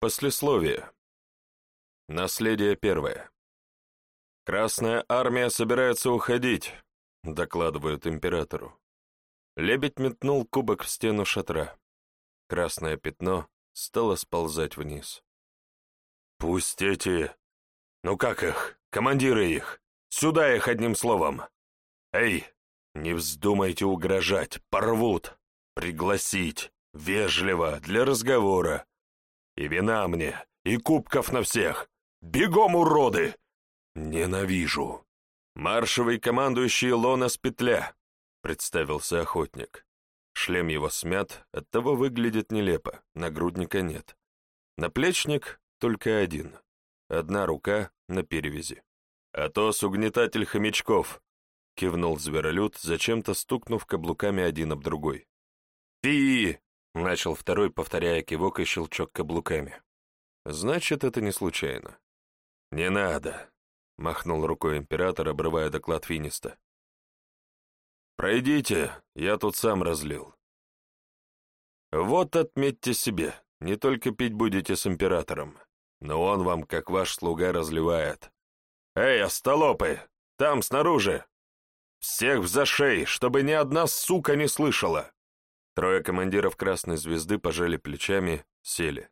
Послесловие. Наследие первое. «Красная армия собирается уходить», — докладывают императору. Лебедь метнул кубок в стену шатра. Красное пятно стало сползать вниз. «Пусть эти... Ну как их? Командиры их! Сюда их одним словом! Эй, не вздумайте угрожать, порвут! Пригласить, вежливо, для разговора. И вина мне, и кубков на всех! Бегом, уроды! Ненавижу!» «Маршевый командующий Лона с петля», — представился охотник. Шлем его смят, оттого выглядит нелепо, нагрудника нет. Наплечник только один. Одна рука на перевязи. «Атос — угнетатель хомячков», — кивнул зверолюд, зачем-то стукнув каблуками один об другой. «Фи!» — начал второй, повторяя кивок и щелчок каблуками. «Значит, это не случайно». «Не надо», — махнул рукой император, обрывая доклад Финиста. «Пройдите, я тут сам разлил». «Вот отметьте себе, не только пить будете с императором, но он вам, как ваш слуга, разливает. Эй, остолопы, там, снаружи! Всех в зашей, чтобы ни одна сука не слышала!» Трое командиров Красной Звезды пожали плечами, сели.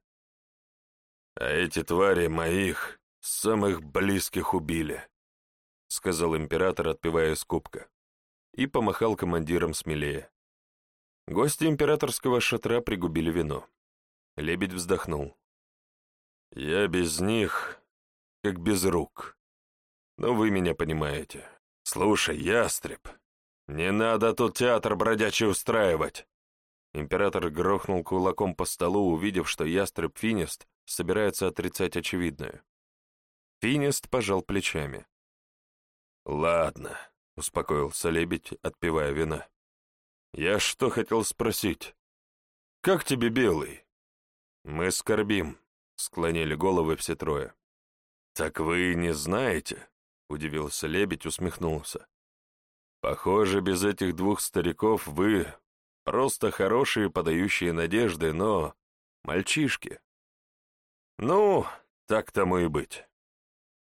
«А эти твари моих, самых близких убили», — сказал император, отпивая из кубка и помахал командиром смелее. Гости императорского шатра пригубили вино. Лебедь вздохнул. «Я без них, как без рук. Но вы меня понимаете. Слушай, ястреб, не надо тут театр бродячий устраивать!» Император грохнул кулаком по столу, увидев, что ястреб Финист собирается отрицать очевидное. Финист пожал плечами. «Ладно, — успокоился лебедь, отпивая вина. «Я что хотел спросить? Как тебе белый?» «Мы скорбим», — склонили головы все трое. «Так вы не знаете?» — удивился лебедь, усмехнулся. «Похоже, без этих двух стариков вы просто хорошие, подающие надежды, но мальчишки». «Ну, так тому и быть».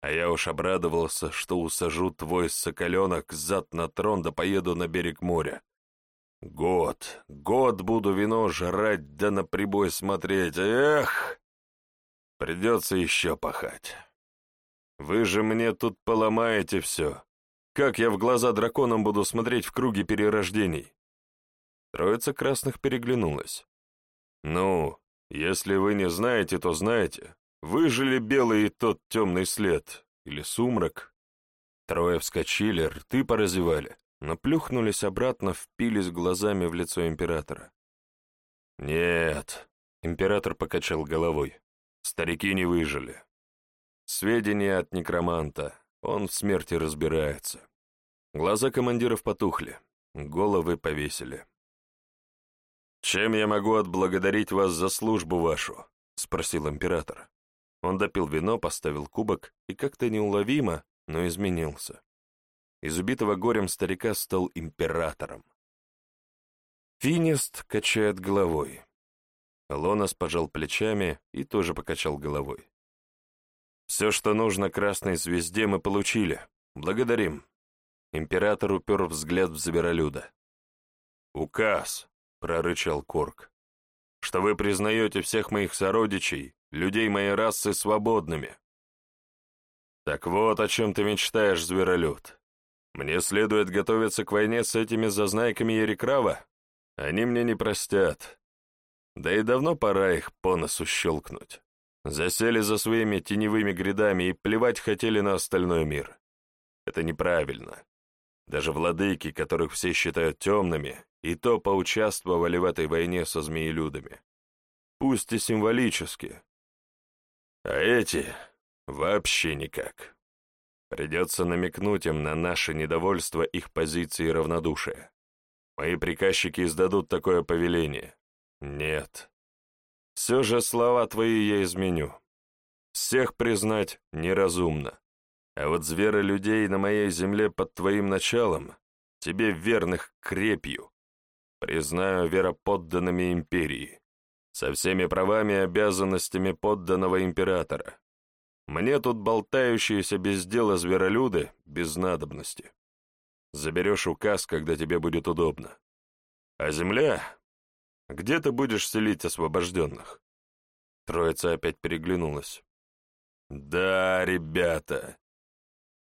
А я уж обрадовался, что усажу твой соколенок зад на трон да поеду на берег моря. Год, год буду вино жрать да на прибой смотреть. Эх! Придется еще пахать. Вы же мне тут поломаете все. Как я в глаза драконам буду смотреть в круге перерождений? Троица красных переглянулась. Ну, если вы не знаете, то знаете. Выжили белый и тот темный след, или сумрак. Трое вскочили, рты поразевали, но плюхнулись обратно, впились глазами в лицо императора. «Нет», — император покачал головой, — «старики не выжили. Сведения от некроманта, он в смерти разбирается». Глаза командиров потухли, головы повесили. «Чем я могу отблагодарить вас за службу вашу?» — спросил император. Он допил вино, поставил кубок и как-то неуловимо, но изменился. Из убитого горем старика стал императором. Финист качает головой. Лонос пожал плечами и тоже покачал головой. «Все, что нужно Красной Звезде, мы получили. Благодарим». Император упер взгляд в Зверолюда. «Указ», — прорычал Корк, — «что вы признаете всех моих сородичей людей моей расы свободными. Так вот, о чем ты мечтаешь, зверолюд. Мне следует готовиться к войне с этими зазнайками Ерекрава? Они мне не простят. Да и давно пора их по носу щелкнуть. Засели за своими теневыми грядами и плевать хотели на остальной мир. Это неправильно. Даже владыки, которых все считают темными, и то поучаствовали в этой войне со змеелюдами. Пусть и символически, а эти вообще никак. Придется намекнуть им на наше недовольство их позиции и равнодушия. Мои приказчики издадут такое повеление. Нет. Все же слова твои я изменю. Всех признать неразумно. А вот зверы людей на моей земле под твоим началом, тебе верных крепью, признаю вероподданными империи. со всеми правами и обязанностями подданного императора. Мне тут болтающиеся без дела зверолюды без надобности. Заберешь указ, когда тебе будет удобно. А земля? Где ты будешь селить освобожденных?» Троица опять переглянулась. «Да, ребята,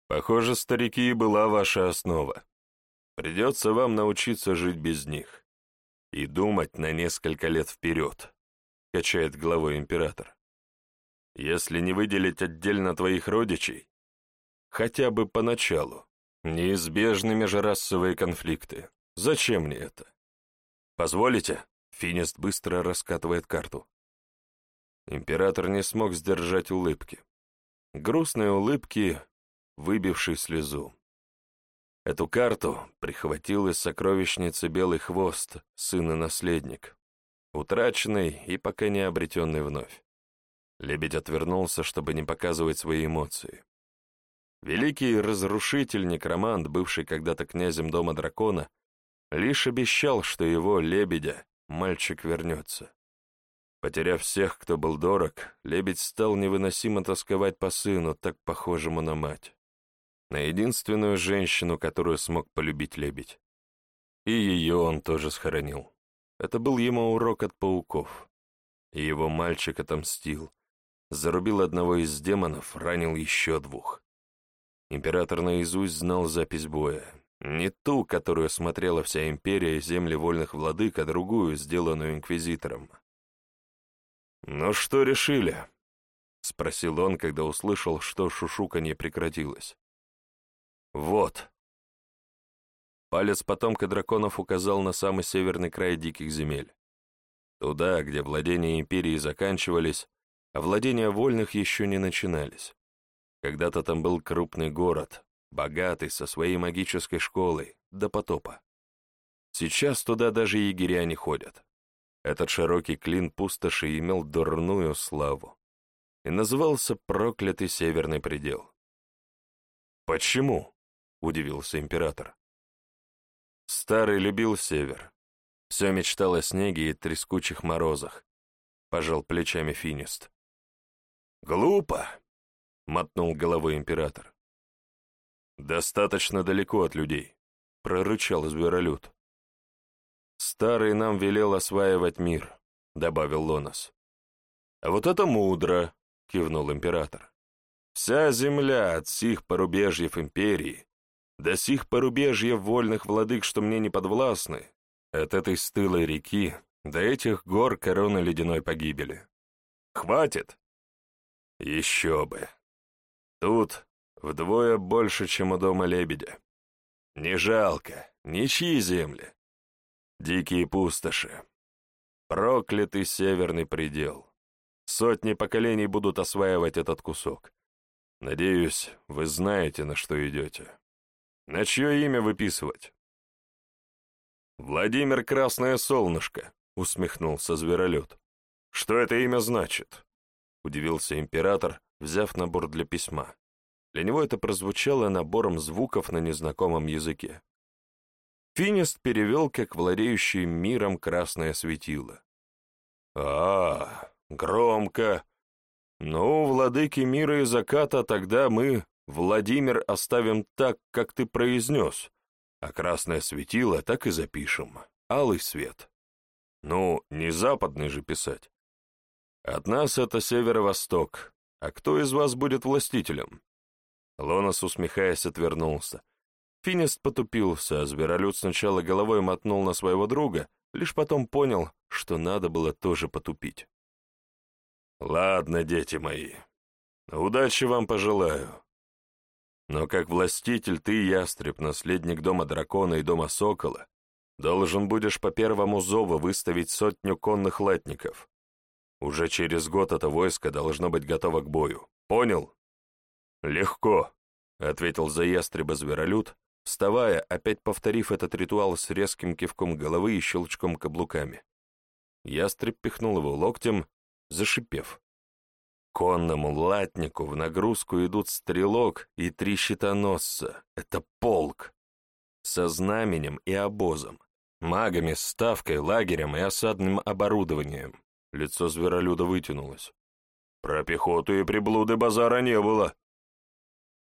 похоже, старики и была ваша основа. Придется вам научиться жить без них и думать на несколько лет вперед», — качает головой император. «Если не выделить отдельно твоих родичей, хотя бы поначалу, неизбежны межрасовые конфликты. Зачем мне это? Позволите?» Финист быстро раскатывает карту. Император не смог сдержать улыбки. Грустные улыбки, выбившей слезу. Эту карту прихватил из сокровищницы Белый Хвост, сын и наследник, утраченный и пока не обретенный вновь. Лебедь отвернулся, чтобы не показывать свои эмоции. Великий разрушитель-некромант, бывший когда-то князем Дома Дракона, лишь обещал, что его, лебедя, мальчик вернется. Потеряв всех, кто был дорог, лебедь стал невыносимо тосковать по сыну, так похожему на мать. На единственную женщину, которую смог полюбить лебедь. И ее он тоже схоронил. Это был ему урок от пауков. И его мальчик отомстил. Зарубил одного из демонов, ранил еще двух. Император наизусть знал запись боя, не ту, которую смотрела вся империя и земли вольных владык, а другую, сделанную инквизитором. «Ну что решили?» — спросил он, когда услышал, что шушуканье прекратилось. «Вот». Палец потомка драконов указал на самый северный край диких земель. Туда, где владения империи заканчивались, а владения вольных еще не начинались. Когда-то там был крупный город, богатый, со своей магической школой, до потопа. Сейчас туда даже егеря не ходят. Этот широкий клин пустоши имел дурную славу и назывался «Проклятый Северный предел». «Почему?» — удивился император. Старый любил север. Все мечтал о снеге и трескучих морозах. Пожал плечами финист. «Глупо!» — мотнул головой император. «Достаточно далеко от людей», — прорычал зверолюд. «Старый нам велел осваивать мир», — добавил Лонос. «А вот это мудро», — кивнул император. «Вся земля от сих порубежьев империи до сих порубежьев вольных владык, что мне не подвластны, от этой стылой реки до этих гор короны ледяной погибели. Хватит? Еще бы. Тут Вдвое больше, чем у дома лебедя. Не жалко, ничьи земли. Дикие пустоши. Проклятый северный предел. Сотни поколений будут осваивать этот кусок. Надеюсь, вы знаете, на что идете. На чье имя выписывать? «Владимир Красное Солнышко», — усмехнулся Зверолет. «Что это имя значит?» — удивился император, взяв набор для письма. Для него это прозвучало набором звуков на незнакомом языке. Финист перевел как владеющий миром красное светило. «А, громко! Ну, владыки мира и заката, тогда мы, Владимир, оставим так, как ты произнес, а красное светило так и запишем. Алый свет. Ну, не западный же писать. От нас это северо-восток, а кто из вас будет властителем?» Лонос, усмехаясь, отвернулся. Финист потупился, а зверолюд сначала головой мотнул на своего друга, лишь потом понял, что надо было тоже потупить. «Ладно, дети мои, удачи вам пожелаю. Но как властитель ты, ястреб, наследник дома дракона и дома сокола, должен будешь по первому зову выставить сотню конных латников. Уже через год это войско должно быть готово к бою. Понял?» «Легко», — ответил за ястреба зверолюд, вставая, опять повторив этот ритуал с резким кивком головы и щелчком каблуками. Ястреб пихнул его локтем, зашипев. Конному латнику в нагрузку идут стрелок и три щитоносца. Это полк. Со знаменем и обозом, магами, ставкой, лагерем и осадным оборудованием. Лицо зверолюда вытянулось. Про пехоту и приблуды базара не было.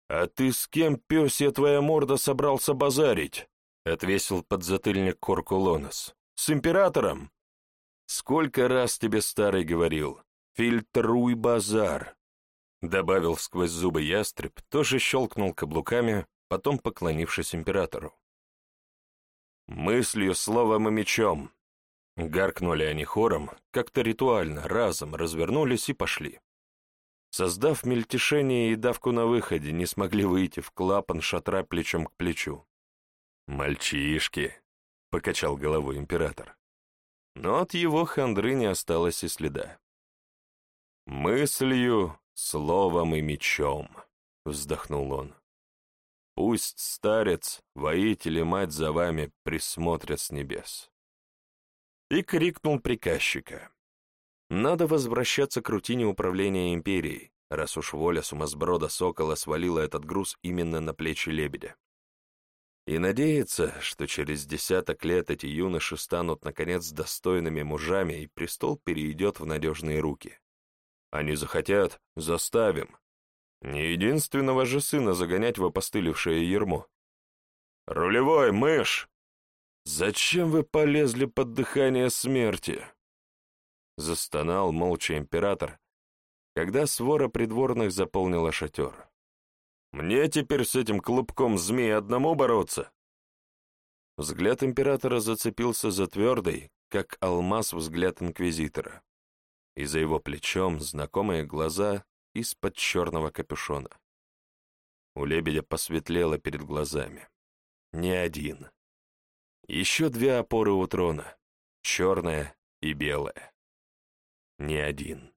«А ты с кем, пёсья твоя морда, собрался базарить?» — отвесил подзатыльник Коркулонос. «С императором?» «Сколько раз тебе старый говорил? Фильтруй базар!» Добавил сквозь зубы ястреб, тоже щелкнул каблуками, потом поклонившись императору. «Мыслью, словом и мечом!» Гаркнули они хором, как-то ритуально, разом развернулись и пошли. Создав мельтешение и давку на выходе, не смогли выйти в клапан шатра плечом к плечу. «Мальчишки!» — покачал головой император. Но от его хандры не осталось и следа. «Мыслью, словом и мечом», — вздохнул он. «Пусть старец, воитель и мать за вами присмотрят с небес». И крикнул приказчика. Надо возвращаться к рутине управления империей, раз уж воля сумасброда Сокола свалила этот груз именно на плечи лебедя. И надеяться, что через десяток лет эти юноши станут, наконец, достойными мужами, и престол перейдет в надежные руки. Они захотят — заставим. Не единственного же сына загонять в опостылевшее ермо. «Рулевой, мышь! Зачем вы полезли под дыхание смерти?» Застонал молча император, когда свора придворных заполнила шатер. «Мне теперь с этим клубком змей одному бороться?» Взгляд императора зацепился за твердый, как алмаз взгляд инквизитора. И за его плечом знакомые глаза из-под черного капюшона. У лебедя посветлело перед глазами. Не один. Еще две опоры у трона, черная и белая не один.